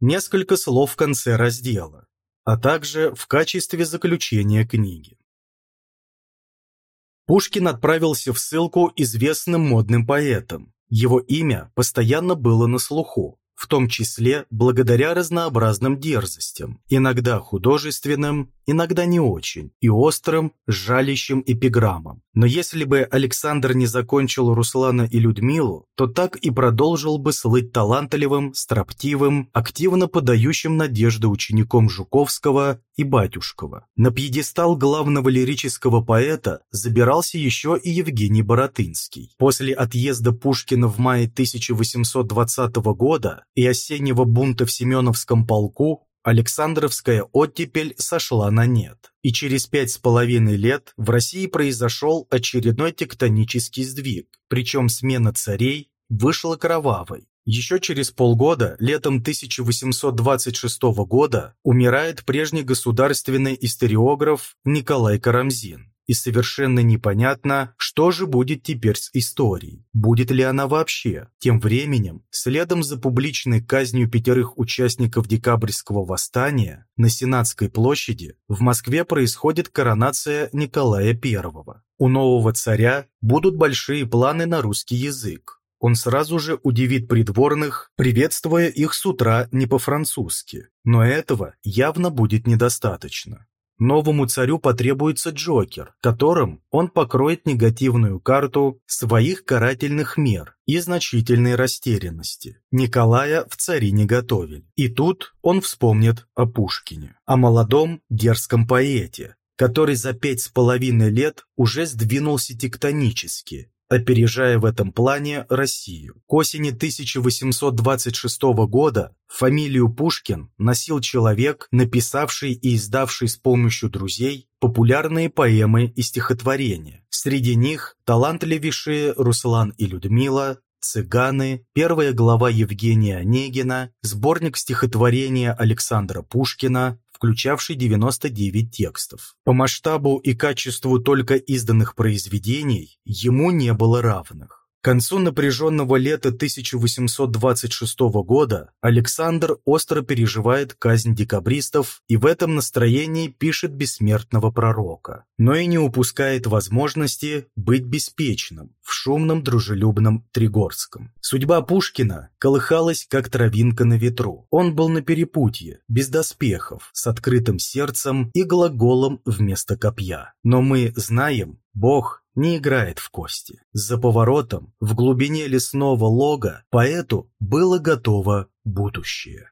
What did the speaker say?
несколько слов в конце раздела, а также в качестве заключения книги. Пушкин отправился в ссылку известным модным поэтом. Его имя постоянно было на слуху, в том числе благодаря разнообразным дерзостям, иногда художественным, иногда не очень, и острым, жалящим эпиграммам. Но если бы Александр не закончил Руслана и Людмилу, то так и продолжил бы слыть талантливым, строптивым, активно подающим надежды учеником Жуковского и Батюшкова. На пьедестал главного лирического поэта забирался еще и Евгений Боротынский. После отъезда Пушкина в мае 1820 года и осеннего бунта в Семеновском полку Александровская оттепель сошла на нет, и через пять с половиной лет в России произошел очередной тектонический сдвиг, причем смена царей вышла кровавой. Еще через полгода, летом 1826 года, умирает прежний государственный историограф Николай Карамзин и совершенно непонятно, что же будет теперь с историей. Будет ли она вообще? Тем временем, следом за публичной казнью пятерых участников декабрьского восстания на Сенатской площади в Москве происходит коронация Николая I. У нового царя будут большие планы на русский язык. Он сразу же удивит придворных, приветствуя их с утра не по-французски. Но этого явно будет недостаточно. Новому царю потребуется Джокер, которым он покроет негативную карту своих карательных мер и значительной растерянности. Николая в цари не готовили. И тут он вспомнит о Пушкине, о молодом дерзком поэте, который за пять с половиной лет уже сдвинулся тектонически опережая в этом плане Россию. К осени 1826 года фамилию Пушкин носил человек, написавший и издавший с помощью друзей популярные поэмы и стихотворения. Среди них талантливейшие Руслан и Людмила, «Цыганы», первая глава Евгения Онегина, сборник стихотворения Александра Пушкина, включавший 99 текстов. По масштабу и качеству только изданных произведений ему не было равных. Концу напряженного лета 1826 года Александр остро переживает казнь декабристов и в этом настроении пишет бессмертного пророка, но и не упускает возможности быть беспечным в шумном дружелюбном Тригорском. Судьба Пушкина колыхалась, как травинка на ветру. Он был на перепутье, без доспехов, с открытым сердцем и глаголом вместо копья. Но мы знаем, Бог не играет в кости. За поворотом, в глубине лесного лога, поэту было готово будущее.